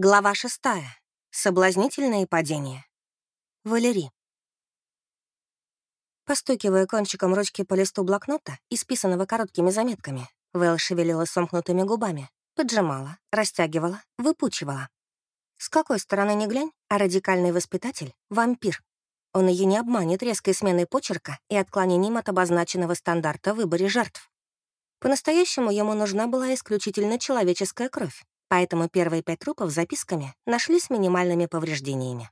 Глава шестая. Соблазнительное падение. Валерий. Постукивая кончиком ручки по листу блокнота, исписанного короткими заметками, Вэл шевелила сомкнутыми губами, поджимала, растягивала, выпучивала. С какой стороны ни глянь, а радикальный воспитатель — вампир. Он ее не обманет резкой сменой почерка и отклонением от обозначенного стандарта в выборе жертв. По-настоящему ему нужна была исключительно человеческая кровь, поэтому первые пять трупов с записками нашли с минимальными повреждениями.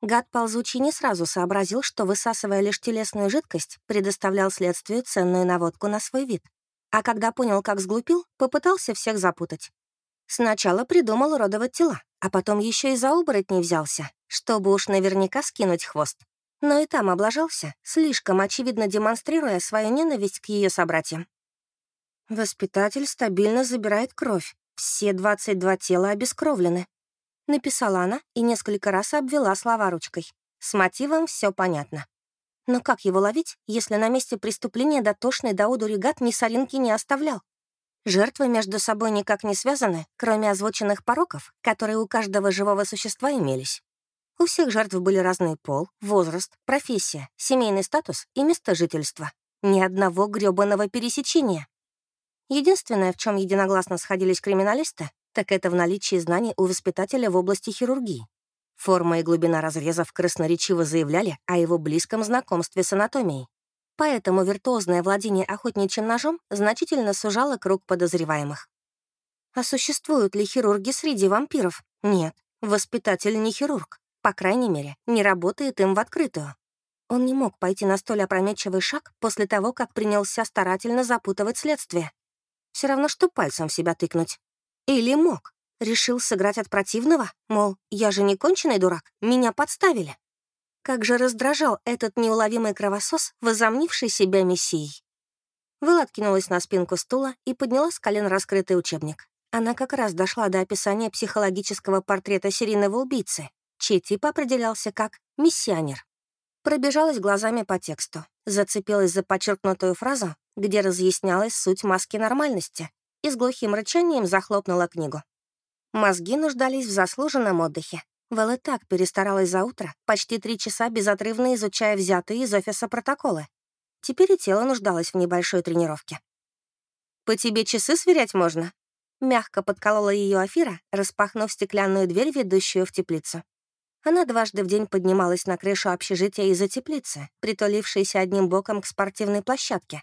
Гад ползучий не сразу сообразил, что, высасывая лишь телесную жидкость, предоставлял следствию ценную наводку на свой вид. А когда понял, как сглупил, попытался всех запутать. Сначала придумал уродовать тела, а потом еще и за оборотней взялся, чтобы уж наверняка скинуть хвост. Но и там облажался, слишком очевидно демонстрируя свою ненависть к ее собратьям. Воспитатель стабильно забирает кровь, все 22 тела обескровлены. Написала она и несколько раз обвела слова ручкой. С мотивом все понятно. Но как его ловить, если на месте преступления дотошный до одури гад ни соринки не оставлял? Жертвы между собой никак не связаны, кроме озвученных пороков, которые у каждого живого существа имелись. У всех жертв были разный пол, возраст, профессия, семейный статус и место жительства. Ни одного грёбаного пересечения. Единственное, в чем единогласно сходились криминалисты, так это в наличии знаний у воспитателя в области хирургии. Форма и глубина разрезов красноречиво заявляли о его близком знакомстве с анатомией. Поэтому виртуозное владение охотничьим ножом значительно сужало круг подозреваемых. А существуют ли хирурги среди вампиров? Нет, воспитатель не хирург. По крайней мере, не работает им в открытую. Он не мог пойти на столь опрометчивый шаг после того, как принялся старательно запутывать следствие. Все равно, что пальцем в себя тыкнуть. Или мог. Решил сыграть от противного, мол, я же не конченый дурак, меня подставили. Как же раздражал этот неуловимый кровосос, возомнивший себя мессией. Выл откинулась на спинку стула и подняла с колен раскрытый учебник. Она как раз дошла до описания психологического портрета серийного убийцы, чей тип определялся как «миссионер». Пробежалась глазами по тексту, зацепилась за подчеркнутую фразу где разъяснялась суть маски нормальности, и с глухим рычанием захлопнула книгу. Мозги нуждались в заслуженном отдыхе. Вэл так перестаралась за утро, почти три часа безотрывно изучая взятые из офиса протоколы. Теперь и тело нуждалось в небольшой тренировке. «По тебе часы сверять можно?» Мягко подколола ее Афира, распахнув стеклянную дверь, ведущую в теплицу. Она дважды в день поднималась на крышу общежития из-за теплицы, притулившейся одним боком к спортивной площадке,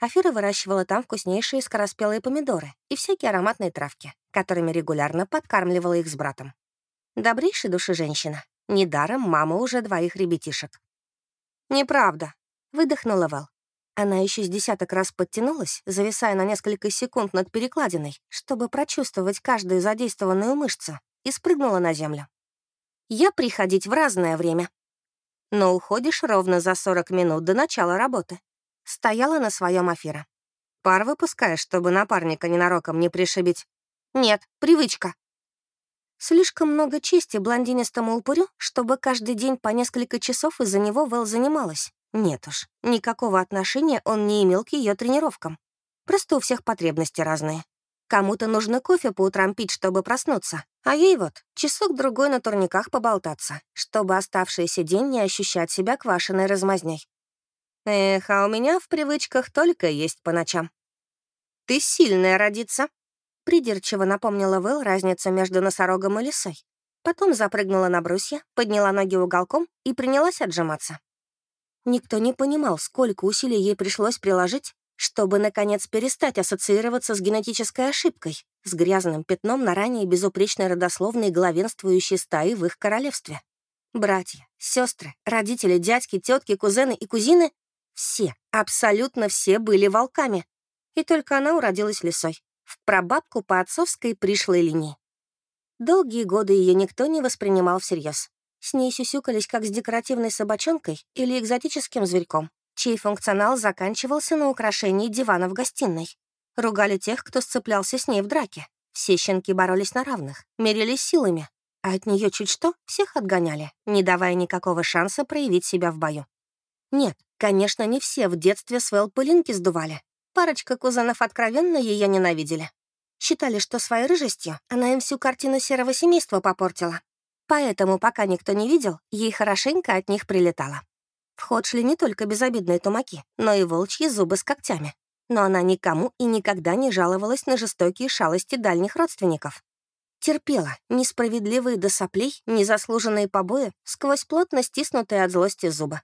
Афира выращивала там вкуснейшие скороспелые помидоры и всякие ароматные травки, которыми регулярно подкармливала их с братом. Добрейшей души женщина. Недаром мама уже двоих ребятишек. «Неправда», — выдохнула Вэл. Она еще с десяток раз подтянулась, зависая на несколько секунд над перекладиной, чтобы прочувствовать каждую задействованную мышцу, и спрыгнула на землю. «Я приходить в разное время. Но уходишь ровно за 40 минут до начала работы стояла на своем афира. «Пар выпускаешь, чтобы напарника ненароком не пришибить?» «Нет, привычка». Слишком много чести блондинистому упырю, чтобы каждый день по несколько часов из-за него Вэл занималась. Нет уж, никакого отношения он не имел к ее тренировкам. Просто у всех потребности разные. Кому-то нужно кофе по утрам пить, чтобы проснуться, а ей вот часок-другой на турниках поболтаться, чтобы оставшийся день не ощущать себя квашеной размазней. Эх, а у меня в привычках только есть по ночам. «Ты сильная родиться», — придирчиво напомнила Вэл разницу между носорогом и лисой. Потом запрыгнула на брусья, подняла ноги уголком и принялась отжиматься. Никто не понимал, сколько усилий ей пришлось приложить, чтобы, наконец, перестать ассоциироваться с генетической ошибкой, с грязным пятном на ранее безупречной родословной главенствующей стаи в их королевстве. Братья, сестры, родители, дядьки, тетки, кузены и кузины все, абсолютно все были волками. И только она уродилась лисой. В прабабку по отцовской пришлой линии. Долгие годы ее никто не воспринимал всерьез. С ней сюсюкались как с декоративной собачонкой или экзотическим зверьком, чей функционал заканчивался на украшении дивана в гостиной. Ругали тех, кто сцеплялся с ней в драке. Все щенки боролись на равных, мерились силами, а от нее чуть что всех отгоняли, не давая никакого шанса проявить себя в бою. Нет, конечно, не все в детстве Свел пылинки сдували. Парочка кузенов откровенно ее ненавидели. Считали, что своей рыжестью она им всю картину серого семейства попортила. Поэтому, пока никто не видел, ей хорошенько от них прилетало. В ход шли не только безобидные тумаки, но и волчьи зубы с когтями. Но она никому и никогда не жаловалась на жестокие шалости дальних родственников. Терпела несправедливые до соплей, незаслуженные побои сквозь плотно стиснутые от злости зубы.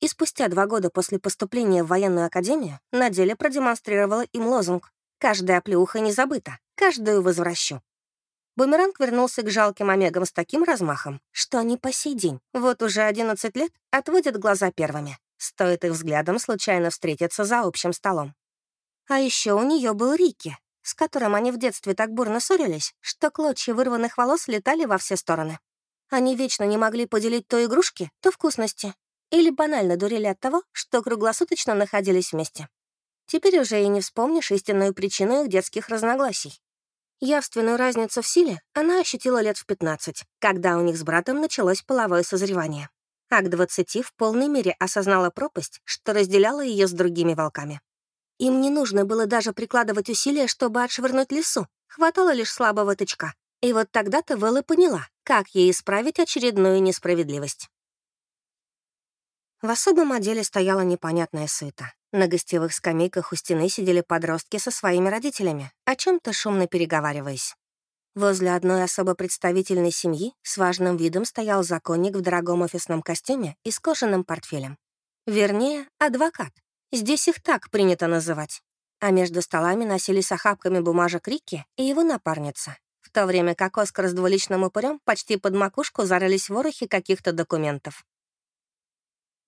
И спустя два года после поступления в военную академию на деле продемонстрировала им лозунг Каждая плюха не забыта, каждую возвращу. Бумеранг вернулся к жалким омегам с таким размахом, что они по сей день, вот уже 11 лет, отводят глаза первыми. Стоит их взглядом случайно встретиться за общим столом. А еще у нее был Рики, с которым они в детстве так бурно ссорились, что клочья вырванных волос летали во все стороны. Они вечно не могли поделить то игрушки, то вкусности. Или банально дурили от того, что круглосуточно находились вместе. Теперь уже и не вспомнишь истинную причину их детских разногласий. Явственную разницу в силе она ощутила лет в 15, когда у них с братом началось половое созревание. А к 20 в полной мере осознала пропасть, что разделяла ее с другими волками. Им не нужно было даже прикладывать усилия, чтобы отшвырнуть лесу, хватало лишь слабого тычка. И вот тогда-то Вэлла поняла, как ей исправить очередную несправедливость. В особом отделе стояла непонятная суета. На гостевых скамейках у стены сидели подростки со своими родителями, о чем то шумно переговариваясь. Возле одной особо представительной семьи с важным видом стоял законник в дорогом офисном костюме и с кожаным портфелем. Вернее, адвокат. Здесь их так принято называть. А между столами носились охапками бумажек Рикки и его напарница, в то время как Оскар с двуличным упырем почти под макушку зарылись ворохи каких-то документов.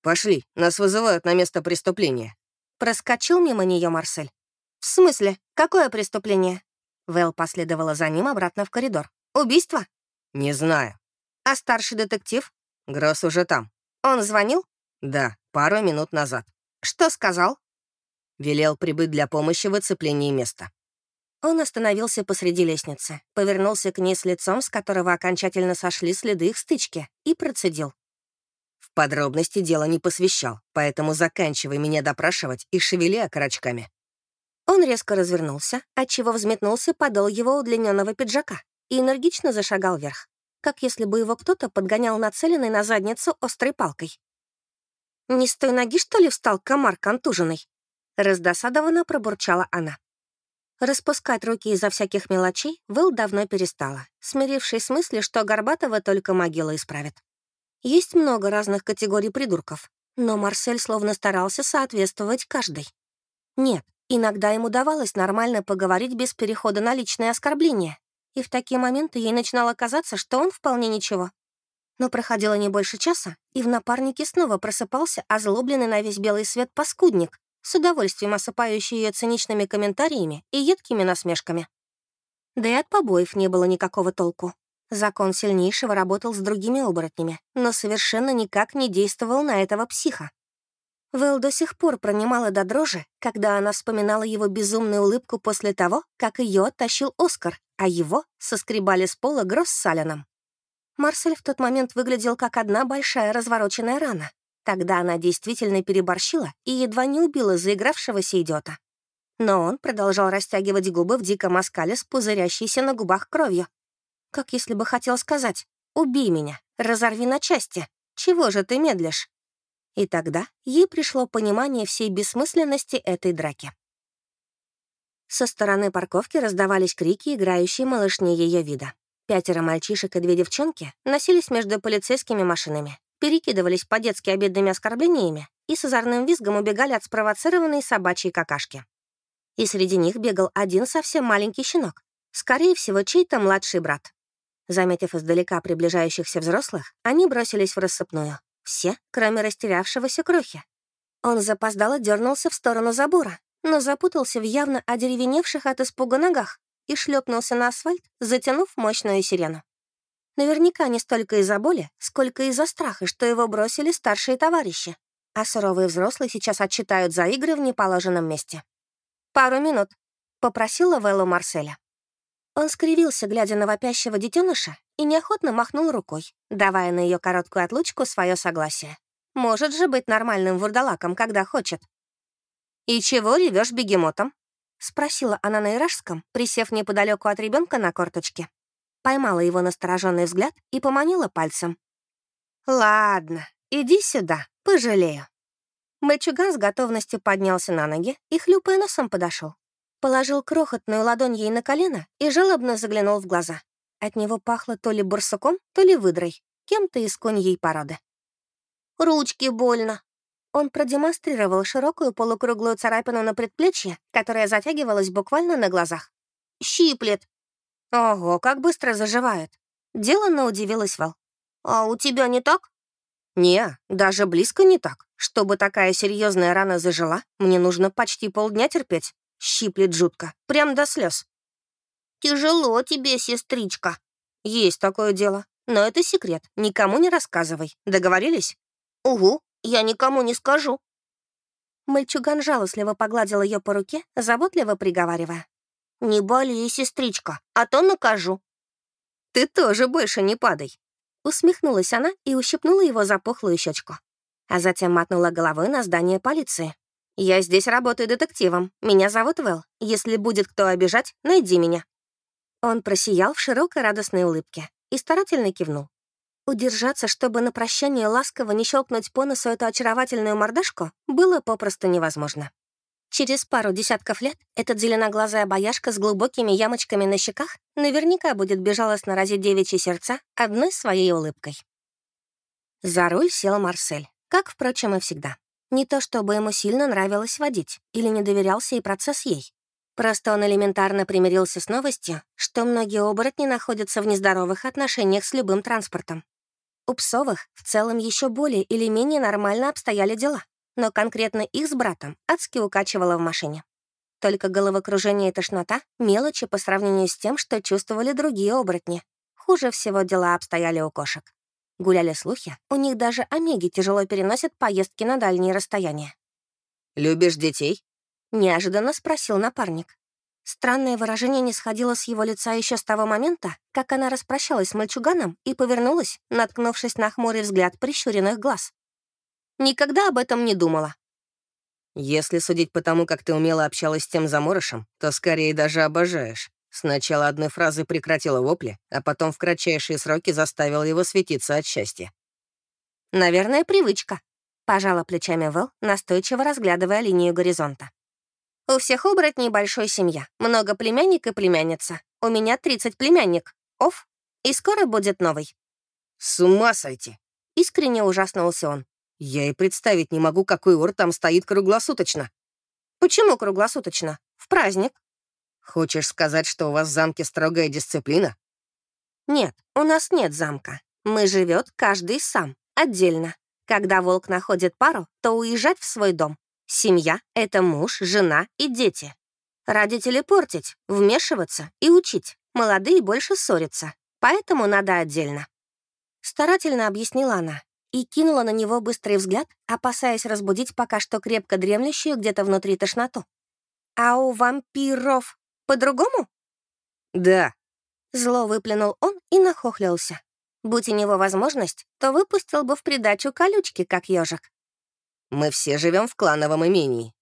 «Пошли, нас вызывают на место преступления», Проскочил мимо нее Марсель. «В смысле? Какое преступление?» Вэл последовала за ним обратно в коридор. «Убийство?» «Не знаю». «А старший детектив?» «Гросс уже там». «Он звонил?» «Да, пару минут назад». «Что сказал?» Велел прибыть для помощи в оцеплении места. Он остановился посреди лестницы, повернулся к ней с лицом, с которого окончательно сошли следы их стычки, и процедил. В подробности дело не посвящал, поэтому заканчивай меня допрашивать и шевели окорочками». Он резко развернулся, отчего взметнулся подол его удлиненного пиджака и энергично зашагал вверх, как если бы его кто-то подгонял нацеленный на задницу острой палкой. «Не с той ноги, что ли, встал комар контуженный?» Раздосадованно пробурчала она. Распускать руки из-за всяких мелочей Вэл давно перестала, смирившись с мыслью, что Горбатова только могила исправит. Есть много разных категорий придурков, но Марсель словно старался соответствовать каждой. Нет, иногда ему давалось нормально поговорить без перехода на личные оскорбления, и в такие моменты ей начинало казаться, что он вполне ничего. Но проходило не больше часа, и в напарнике снова просыпался озлобленный на весь белый свет паскудник, с удовольствием осыпающий ее циничными комментариями и едкими насмешками. Да и от побоев не было никакого толку. Закон сильнейшего работал с другими оборотнями, но совершенно никак не действовал на этого психа. Вэл до сих пор пронимала до дрожи, когда она вспоминала его безумную улыбку после того, как ее оттащил Оскар, а его соскребали с пола Гросс с Салином. Марсель в тот момент выглядел как одна большая развороченная рана. Тогда она действительно переборщила и едва не убила заигравшегося идиота. Но он продолжал растягивать губы в диком оскале с пузырящейся на губах кровью, как если бы хотел сказать «Убей меня, разорви на части, чего же ты медлишь?» И тогда ей пришло понимание всей бессмысленности этой драки. Со стороны парковки раздавались крики, играющие малышни ее вида. Пятеро мальчишек и две девчонки носились между полицейскими машинами, перекидывались по-детски обидными оскорблениями и с озорным визгом убегали от спровоцированной собачьей какашки. И среди них бегал один совсем маленький щенок, скорее всего, чей-то младший брат. Заметив издалека приближающихся взрослых, они бросились в рассыпную. Все, кроме растерявшегося крохи. Он запоздало дернулся в сторону забора, но запутался в явно одеревеневших от испуга ногах и шлепнулся на асфальт, затянув мощную сирену. Наверняка не столько из-за боли, сколько из-за страха, что его бросили старшие товарищи, а суровые взрослые сейчас отчитают за игры в неположенном месте. «Пару минут», — попросила Вэллу Марселя. Он скривился, глядя на вопящего детеныша, и неохотно махнул рукой, давая на ее короткую отлучку свое согласие. Может же быть нормальным вурдалаком, когда хочет. «И чего ревешь бегемотом?» Спросила она на иражском, присев неподалеку от ребенка на корточке. Поймала его настороженный взгляд и поманила пальцем. «Ладно, иди сюда, пожалею». Мальчуган с готовностью поднялся на ноги и, хлюпая носом, подошел. Положил крохотную ладонь ей на колено и жалобно заглянул в глаза. От него пахло то ли барсуком, то ли выдрой, кем-то из коньей породы. «Ручки больно», он продемонстрировал широкую полукруглую царапину на предплечье, которая затягивалась буквально на глазах. «Щиплет». «Ого, как быстро заживает». Деланно удивилась Val. «А у тебя не так?» «Не, даже близко не так. Чтобы такая серьезная рана зажила, мне нужно почти полдня терпеть. Щиплет жутко, прям до слез. «Тяжело тебе, сестричка». «Есть такое дело. Но это секрет. Никому не рассказывай. Договорились?» «Угу», я никому не скажу». Мальчуган жалостливо погладил ее по руке, заботливо приговаривая. «Не болей, сестричка, а то накажу». «Ты тоже больше не падай», — усмехнулась она и ущипнула его за пухлую щечку. А затем мотнула головой на здание полиции. «Я здесь работаю детективом. Меня зовут Вэл. Если будет кто обижать, найди меня». Он просиял в широкой радостной улыбке и старательно кивнул. Удержаться, чтобы на прощание ласково не щелкнуть по носу эту очаровательную мордашку, было попросту невозможно. Через пару десятков лет этот зеленоглазая бояшка с глубокими ямочками на щеках наверняка будет безжалостно разить девичьи сердца одной своей улыбкой. За руль сел Марсель, как, впрочем, и всегда. Не то чтобы ему сильно нравилось водить или не доверялся и процесс ей. Просто он элементарно примирился с новостью, что многие оборотни находятся в нездоровых отношениях с любым транспортом. У Псовых в целом еще более или менее нормально обстояли дела, но конкретно их с братом адски укачивало в машине. Только головокружение и тошнота — мелочи по сравнению с тем, что чувствовали другие оборотни. Хуже всего дела обстояли у кошек. Гуляли слухи, у них даже омеги тяжело переносят поездки на дальние расстояния. «Любишь детей?» — неожиданно спросил напарник. Странное выражение не сходило с его лица еще с того момента, как она распрощалась с мальчуганом и повернулась, наткнувшись на хмурый взгляд прищуренных глаз. Никогда об этом не думала. «Если судить по тому, как ты умело общалась с тем заморышем, то скорее даже обожаешь. Сначала одной фразы прекратила вопли, а потом в кратчайшие сроки заставила его светиться от счастья. «Наверное, привычка», — пожала плечами Вэл, настойчиво разглядывая линию горизонта. У всех оборотней большой семья, много племянник и племянница. У меня 30 племянник. Оф. И скоро будет новый. С ума сойти. Искренне ужаснулся он. Я и представить не могу, какой ор там стоит круглосуточно. Почему круглосуточно? В праздник. Хочешь сказать, что у вас в замке строгая дисциплина? Нет, у нас нет замка. Мы живет каждый сам, отдельно. Когда волк находит пару, то уезжать в свой дом. Семья — это муж, жена и дети. Родители портить, вмешиваться и учить. Молодые больше ссорятся, поэтому надо отдельно. Старательно объяснила она и кинула на него быстрый взгляд, опасаясь разбудить пока что крепко дремлющую где-то внутри тошноту. «А у вампиров по-другому?» «Да». Зло выплюнул он и нахохлился. Будь у него возможность, то выпустил бы в придачу колючки, как ежик. Мы все живем в клановом имении».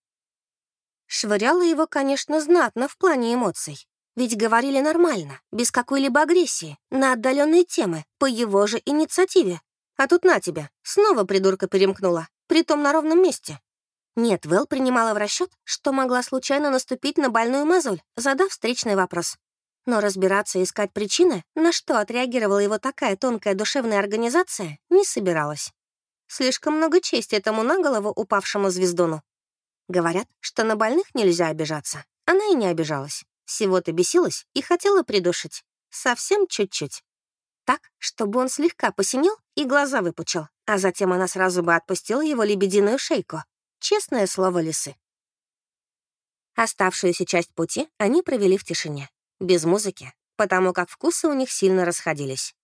Швыряла его, конечно, знатно в плане эмоций. Ведь говорили нормально, без какой-либо агрессии, на отдаленные темы, по его же инициативе. А тут на тебя, снова придурка перемкнула, притом на ровном месте. Нет, Вэл принимала в расчет, что могла случайно наступить на больную мозоль, задав встречный вопрос. Но разбираться и искать причины, на что отреагировала его такая тонкая душевная организация, не собиралась. Слишком много чести этому на голову упавшему звездону. Говорят, что на больных нельзя обижаться. Она и не обижалась. Всего-то бесилась и хотела придушить. Совсем чуть-чуть. Так, чтобы он слегка посинел и глаза выпучил, а затем она сразу бы отпустила его лебединую шейку. Честное слово лисы. Оставшуюся часть пути они провели в тишине, без музыки, потому как вкусы у них сильно расходились.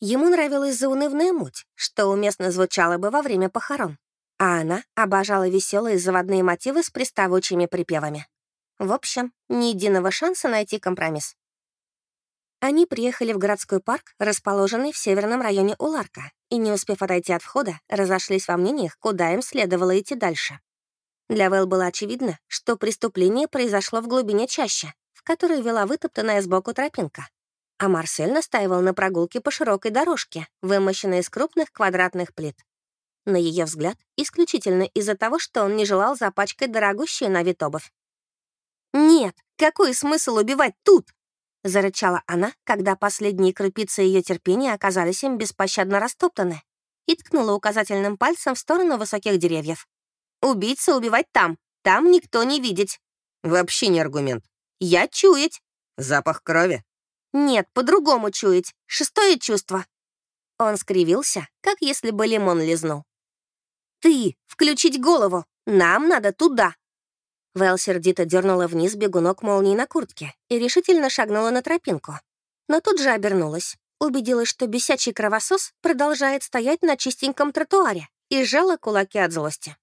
Ему нравилась заунывная муть, что уместно звучало бы во время похорон. А она обожала веселые заводные мотивы с приставучими припевами. В общем, ни единого шанса найти компромисс. Они приехали в городской парк, расположенный в северном районе Уларка, и, не успев отойти от входа, разошлись во мнениях, куда им следовало идти дальше. Для Вэл было очевидно, что преступление произошло в глубине чаще, в которой вела вытоптанная сбоку тропинка. А Марсель настаивал на прогулке по широкой дорожке, вымощенной из крупных квадратных плит. На ее взгляд, исключительно из-за того, что он не желал запачкать дорогущую на вид обувь. «Нет, какой смысл убивать тут?» — зарычала она, когда последние крупицы ее терпения оказались им беспощадно растоптаны, и ткнула указательным пальцем в сторону высоких деревьев. «Убийца убивать там, там никто не видеть». «Вообще не аргумент». «Я чуять». «Запах крови». «Нет, по-другому чуять. Шестое чувство». Он скривился, как если бы лимон лизнул. «Ты! Включить голову! Нам надо туда!» Вэл сердито дернула вниз бегунок молнии на куртке и решительно шагнула на тропинку. Но тут же обернулась, убедилась, что бесячий кровосос продолжает стоять на чистеньком тротуаре и сжала кулаки от злости.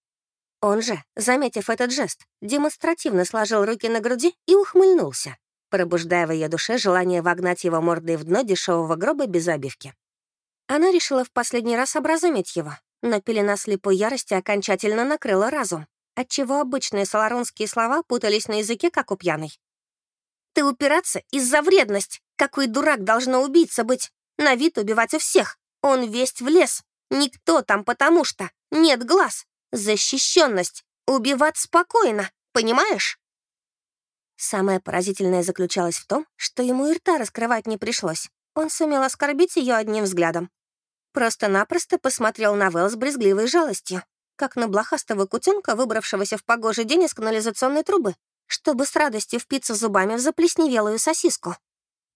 Он же, заметив этот жест, демонстративно сложил руки на груди и ухмыльнулся, пробуждая в ее душе желание вогнать его мордой в дно дешевого гроба без обивки. Она решила в последний раз образумить его, но пелена слепой ярости окончательно накрыла разум, отчего обычные саларонские слова путались на языке, как у пьяной. «Ты упираться из-за вредность! Какой дурак должно убийца быть! На вид убивать у всех! Он весть в лес! Никто там потому что! Нет глаз! Защищенность! Убивать спокойно! Понимаешь?» Самое поразительное заключалось в том, что ему и рта раскрывать не пришлось. Он сумел оскорбить ее одним взглядом. Просто-напросто посмотрел на Вэл с брезгливой жалостью как на блохастого кутенка, выбравшегося в погожий день из канализационной трубы, чтобы с радостью впиться зубами в заплесневелую сосиску.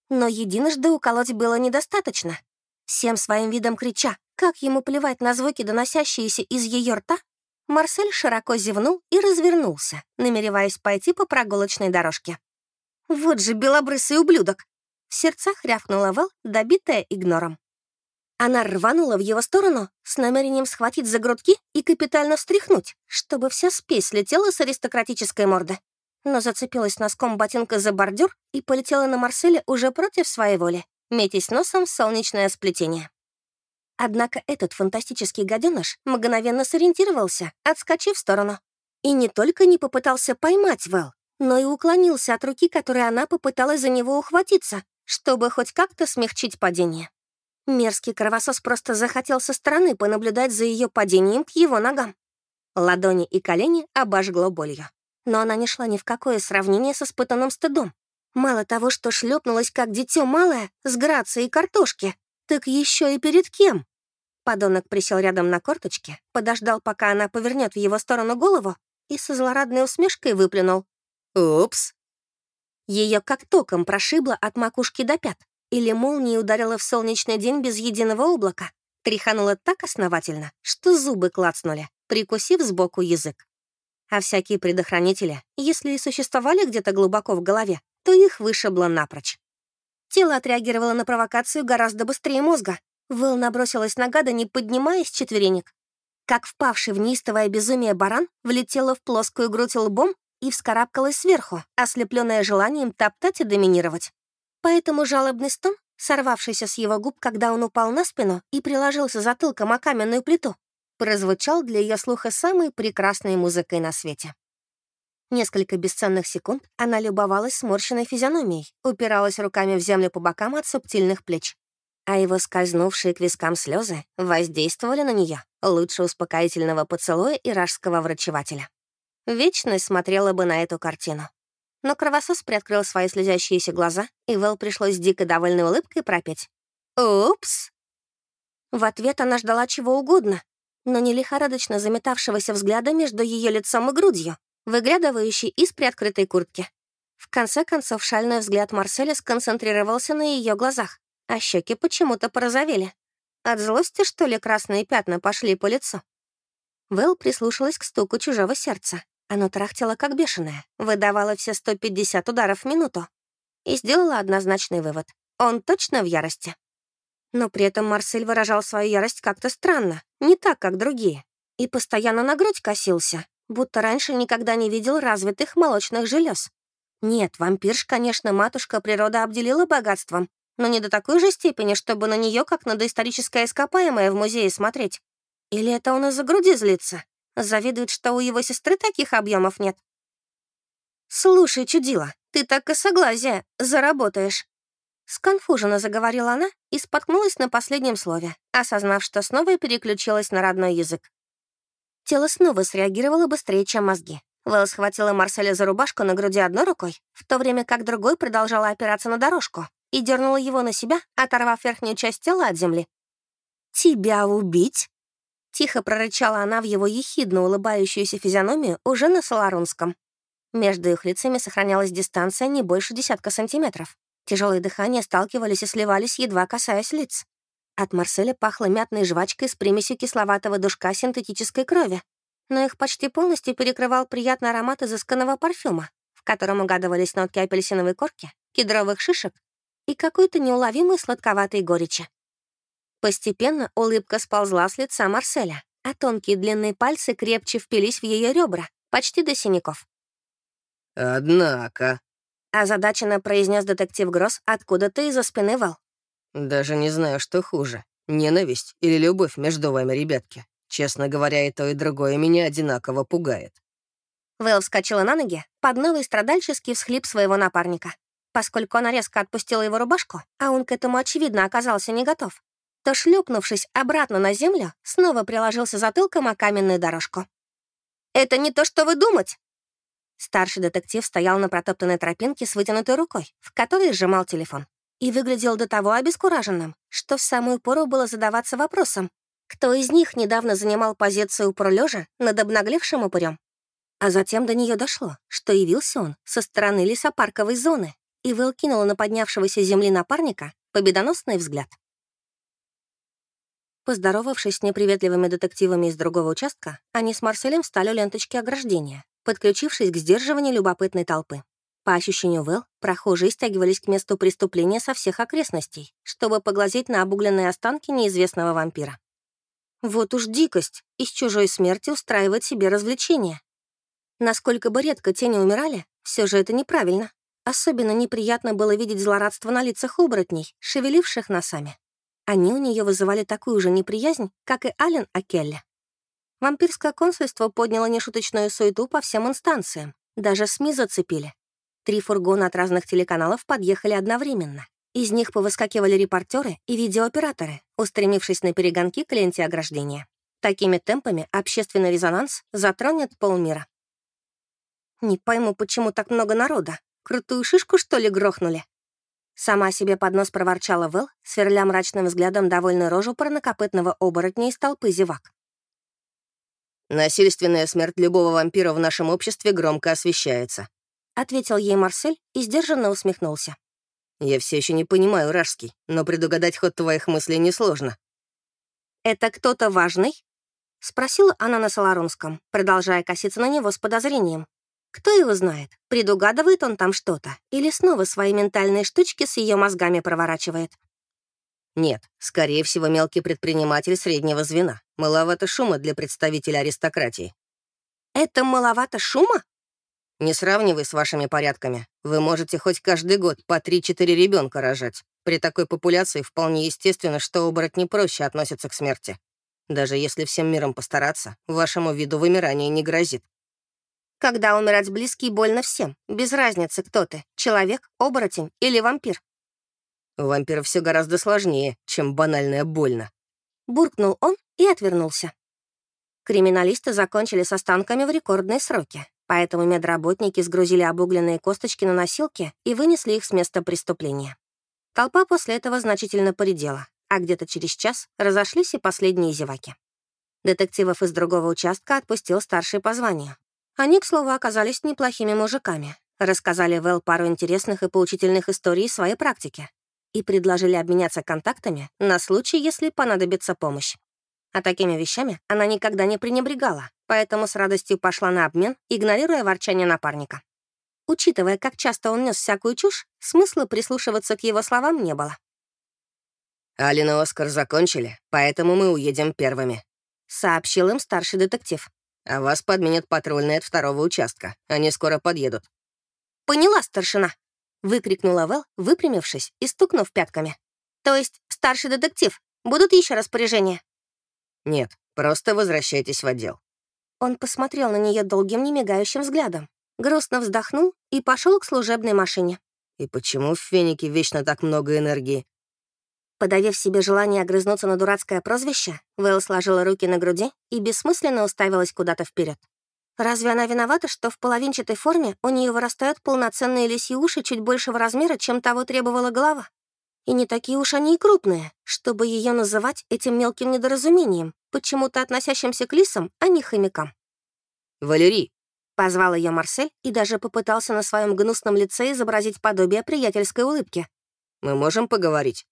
Но единожды уколоть было недостаточно. Всем своим видом крича, как ему плевать на звуки, доносящиеся из ее рта, Марсель широко зевнул и развернулся, намереваясь пойти по прогулочной дорожке. «Вот же белобрысый ублюдок!» В сердцах рявкнула Вэл, добитая игнором. Она рванула в его сторону с намерением схватить за грудки и капитально встряхнуть, чтобы вся спесь слетела с аристократической морды. Но зацепилась носком ботинка за бордюр и полетела на Марселе уже против своей воли, метясь носом в солнечное сплетение. Однако этот фантастический гаденыш мгновенно сориентировался, отскочив в сторону. И не только не попытался поймать Вэл, но и уклонился от руки, которой она попыталась за него ухватиться, чтобы хоть как-то смягчить падение. Мерзкий кровосос просто захотел со стороны понаблюдать за ее падением к его ногам. Ладони и колени обожгло болью. Но она не шла ни в какое сравнение со испытанным стыдом. Мало того, что шлепнулась как дитё малое, с грацией картошки, так еще и перед кем? Подонок присел рядом на корточке, подождал, пока она повернет в его сторону голову, и со злорадной усмешкой выплюнул. «Упс!» Ее как током прошибло от макушки до пят. Или молния ударила в солнечный день без единого облака. Тряханула так основательно, что зубы клацнули, прикусив сбоку язык. А всякие предохранители, если и существовали где-то глубоко в голове, то их вышибло напрочь. Тело отреагировало на провокацию гораздо быстрее мозга. Вэл набросилась на гада, не поднимаясь четверенек. Как впавший в неистовое безумие баран, влетела в плоскую грудь лбом и вскарабкалась сверху, ослепленная желанием топтать и доминировать. Поэтому жалобный стон, сорвавшийся с его губ, когда он упал на спину и приложился затылком о каменную плиту, прозвучал для ее слуха самой прекрасной музыкой на свете. Несколько бесценных секунд она любовалась сморщенной физиономией, упиралась руками в землю по бокам от субтильных плеч. А его скользнувшие к вискам слезы воздействовали на нее лучше успокоительного поцелуя иражского врачевателя. Вечность смотрела бы на эту картину. Но кровосос приоткрыл свои слезящиеся глаза, и Вэл пришлось с дико довольной улыбкой пропеть. «Упс!» В ответ она ждала чего угодно, но не лихорадочно заметавшегося взгляда между ее лицом и грудью, выглядывающей из приоткрытой куртки. В конце концов, шальной взгляд Марселя сконцентрировался на ее глазах, а щеки почему-то порозовели. От злости, что ли, красные пятна пошли по лицу? Вэл прислушалась к стуку чужого сердца. Оно трахтело как бешеное, выдавало все 150 ударов в минуту. И сделала однозначный вывод. Он точно в ярости. Но при этом Марсель выражал свою ярость как-то странно, не так, как другие. И постоянно на грудь косился, будто раньше никогда не видел развитых молочных желез. Нет, вампирш, конечно, матушка природа обделила богатством, но не до такой же степени, чтобы на нее как на доисторическое ископаемое в музее смотреть. Или это он из-за груди злится? Завидует, что у его сестры таких объемов нет. «Слушай, чудила, ты так косоглазие, заработаешь». Сконфуженно заговорила она и споткнулась на последнем слове, осознав, что снова переключилась на родной язык. Тело снова среагировало быстрее, чем мозги. Вэл схватила Марселя за рубашку на груди одной рукой, в то время как другой продолжала опираться на дорожку и дернула его на себя, оторвав верхнюю часть тела от земли. «Тебя убить?» Тихо прорычала она в его ехидно улыбающуюся физиономию уже на соларунском. Между их лицами сохранялась дистанция не больше десятка сантиметров. Тяжелые дыхания сталкивались и сливались, едва касаясь лиц. От Марселя пахло мятной жвачкой с примесью кисловатого душка синтетической крови, но их почти полностью перекрывал приятный аромат изысканного парфюма, в котором угадывались нотки апельсиновой корки, кедровых шишек и какой-то неуловимой сладковатой горечи. Постепенно улыбка сползла с лица Марселя, а тонкие длинные пальцы крепче впились в ее ребра, почти до синяков. «Однако...» — озадаченно произнес детектив Гросс откуда-то из-за спины Вэл. «Даже не знаю, что хуже. Ненависть или любовь между вами, ребятки. Честно говоря, и то, и другое меня одинаково пугает». Вэл вскочила на ноги под новый страдальческий всхлип своего напарника. Поскольку она резко отпустила его рубашку, а он к этому, очевидно, оказался не готов, то, шлепнувшись обратно на землю, снова приложился затылком о каменную дорожку. «Это не то, что вы думать!» Старший детектив стоял на протоптанной тропинке с вытянутой рукой, в которой сжимал телефон, и выглядел до того обескураженным, что в самую пору было задаваться вопросом, кто из них недавно занимал позицию пролежа над обнаглевшим упырем? А затем до нее дошло, что явился он со стороны лесопарковой зоны, и Вэл кинула на поднявшегося земли напарника победоносный взгляд. Поздоровавшись с неприветливыми детективами из другого участка, они с Марселем встали у ленточки ограждения, подключившись к сдерживанию любопытной толпы. По ощущению Вэл, прохожие стягивались к месту преступления со всех окрестностей, чтобы поглазеть на обугленные останки неизвестного вампира. Вот уж дикость из чужой смерти устраивать себе развлечения. Насколько бы редко тени умирали, все же это неправильно. Особенно неприятно было видеть злорадство на лицах оборотней, шевеливших носами. Они у нее вызывали такую же неприязнь, как и Ален Акелли. Вампирское консульство подняло нешуточную суету по всем инстанциям. Даже СМИ зацепили. Три фургона от разных телеканалов подъехали одновременно. Из них повыскакивали репортеры и видеооператоры, устремившись на перегонки к ленте ограждения. Такими темпами общественный резонанс затронет полмира. Не пойму, почему так много народа. Крутую шишку, что ли, грохнули? Сама себе под нос проворчала Вэл, сверля мрачным взглядом довольную рожу парнокопытного оборотня из толпы зевак. «Насильственная смерть любого вампира в нашем обществе громко освещается», — ответил ей Марсель и сдержанно усмехнулся. Я все еще не понимаю рашский, но предугадать ход твоих мыслей несложно. «Это кто-то важный?» — спросила она на Соларунском, продолжая коситься на него с подозрением. Кто его знает, предугадывает он там что-то или снова свои ментальные штучки с ее мозгами проворачивает? Нет, скорее всего, мелкий предприниматель среднего звена. Маловато шума для представителя аристократии. Это маловато шума? Не сравнивай с вашими порядками. Вы можете хоть каждый год по 3-4 ребенка рожать. При такой популяции вполне естественно, что оборотни проще относятся к смерти. Даже если всем миром постараться, вашему виду вымирание не грозит. Когда умирать близкий, больно всем. Без разницы, кто ты — человек, оборотень или вампир. Вампира все гораздо сложнее, чем банальное больно. Буркнул он и отвернулся. Криминалисты закончили с останками в рекордные сроки. Поэтому медработники сгрузили обугленные косточки на носилки и вынесли их с места преступления. Толпа после этого значительно поредела, а где-то через час разошлись и последние зеваки. Детективов из другого участка отпустил старший по званию. Они, к слову, оказались неплохими мужиками, рассказали Вэл пару интересных и поучительных историй своей практики и предложили обменяться контактами на случай, если понадобится помощь. А такими вещами она никогда не пренебрегала, поэтому с радостью пошла на обмен, игнорируя ворчание напарника. Учитывая, как часто он нес всякую чушь, смысла прислушиваться к его словам не было. «Алина и Оскар закончили, поэтому мы уедем первыми», — сообщил им старший детектив. «А вас подменят патрульные от второго участка. Они скоро подъедут». «Поняла, старшина!» — выкрикнула Вэл, выпрямившись и стукнув пятками. «То есть, старший детектив, будут еще распоряжения?» «Нет, просто возвращайтесь в отдел». Он посмотрел на нее долгим, немигающим взглядом, грустно вздохнул и пошел к служебной машине. «И почему в Фенике вечно так много энергии?» Подавив себе желание огрызнуться на дурацкое прозвище, Вэл сложила руки на груди и бессмысленно уставилась куда-то вперед. Разве она виновата, что в половинчатой форме у нее вырастают полноценные лисьи уши чуть большего размера, чем того требовала голова? И не такие уж они и крупные, чтобы ее называть этим мелким недоразумением, почему-то относящимся к лисам, а не хомякам. «Валерий!» — позвал ее Марсель и даже попытался на своем гнусном лице изобразить подобие приятельской улыбки. «Мы можем поговорить?»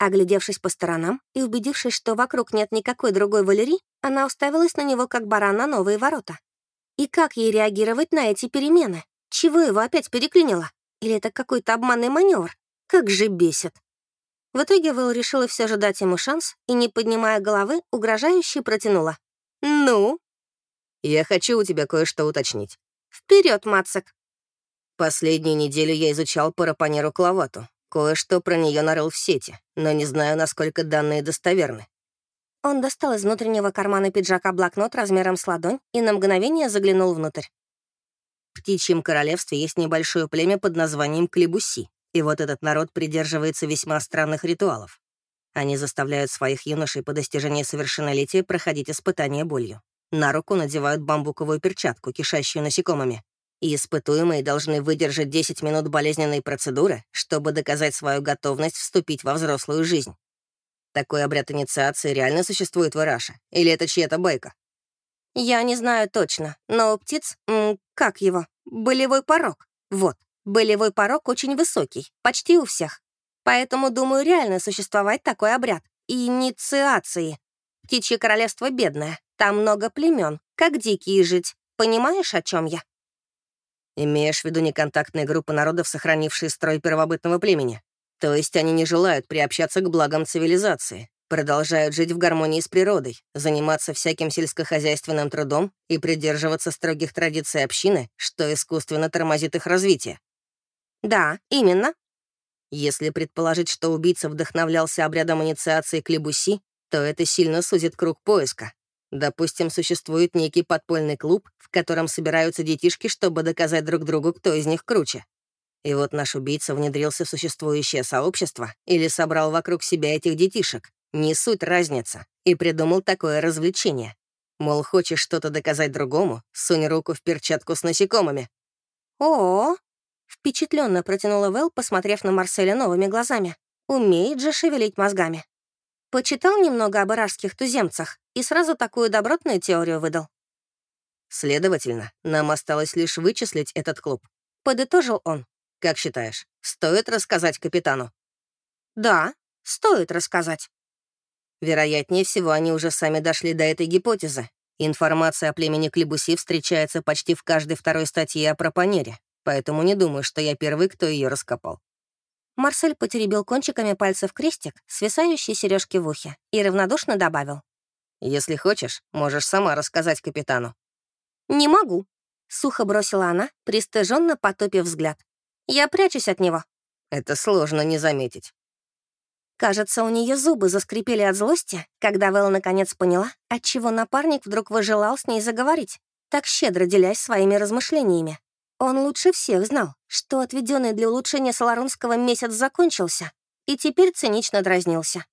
Оглядевшись по сторонам и убедившись, что вокруг нет никакой другой Валерии, она уставилась на него, как баран на новые ворота. И как ей реагировать на эти перемены? Чего его опять переклинило? Или это какой-то обманный маневр? Как же бесит. В итоге Вэл решила все же дать ему шанс и, не поднимая головы, угрожающе протянула. «Ну?» «Я хочу у тебя кое-что уточнить». Вперед, Мацак!» Последнюю неделю я изучал парапанеру Клавату. Кое-что про нее нарыл в сети, но не знаю, насколько данные достоверны. Он достал из внутреннего кармана пиджака блокнот размером с ладонь и на мгновение заглянул внутрь. В птичьем королевстве есть небольшое племя под названием Клебуси, и вот этот народ придерживается весьма странных ритуалов. Они заставляют своих юношей по достижении совершеннолетия проходить испытания болью. На руку надевают бамбуковую перчатку, кишащую насекомыми, и испытуемые должны выдержать 10 минут болезненной процедуры, чтобы доказать свою готовность вступить во взрослую жизнь. Такой обряд инициации реально существует в Ираше? Или это чья-то байка? Я не знаю точно, но у птиц, как его, болевой порог. Вот, болевой порог очень высокий, почти у всех. Поэтому, думаю, реально существовать такой обряд. Инициации. Птичье королевство бедное, там много племен, как дикие жить. Понимаешь, о чем я? Имеешь в виду неконтактные группы народов, сохранившие строй первобытного племени? То есть они не желают приобщаться к благам цивилизации, продолжают жить в гармонии с природой, заниматься всяким сельскохозяйственным трудом и придерживаться строгих традиций общины, что искусственно тормозит их развитие. Да, именно. Если предположить, что убийца вдохновлялся обрядом инициации к Лебуси, то это сильно сузит круг поиска. Допустим, существует некий подпольный клуб, в котором собираются детишки, чтобы доказать друг другу, кто из них круче. И вот наш убийца внедрился в существующее сообщество или собрал вокруг себя этих детишек. Не суть разница. И придумал такое развлечение. Мол, хочешь что-то доказать другому, сунь руку в перчатку с насекомыми. О, -о, -о впечатленно протянула Вэл, посмотрев на Марселя новыми глазами. Умеет же шевелить мозгами. Почитал немного об ирашских туземцах и сразу такую добротную теорию выдал. Следовательно, нам осталось лишь вычислить этот клуб. Подытожил он. Как считаешь, стоит рассказать капитану? Да, стоит рассказать. Вероятнее всего, они уже сами дошли до этой гипотезы. Информация о племени Клебуси встречается почти в каждой второй статье о пропанере, поэтому не думаю, что я первый, кто ее раскопал. Марсель потеребил кончиками пальцев крестик, свисающий сережки в ухе, и равнодушно добавил. «Если хочешь, можешь сама рассказать капитану». «Не могу», — сухо бросила она, пристыженно потупив взгляд. «Я прячусь от него». «Это сложно не заметить». Кажется, у нее зубы заскрипели от злости, когда Вэл наконец поняла, отчего напарник вдруг выжелал с ней заговорить, так щедро делясь своими размышлениями. Он лучше всех знал, что отведенный для улучшения Соларунского месяц закончился, и теперь цинично дразнился.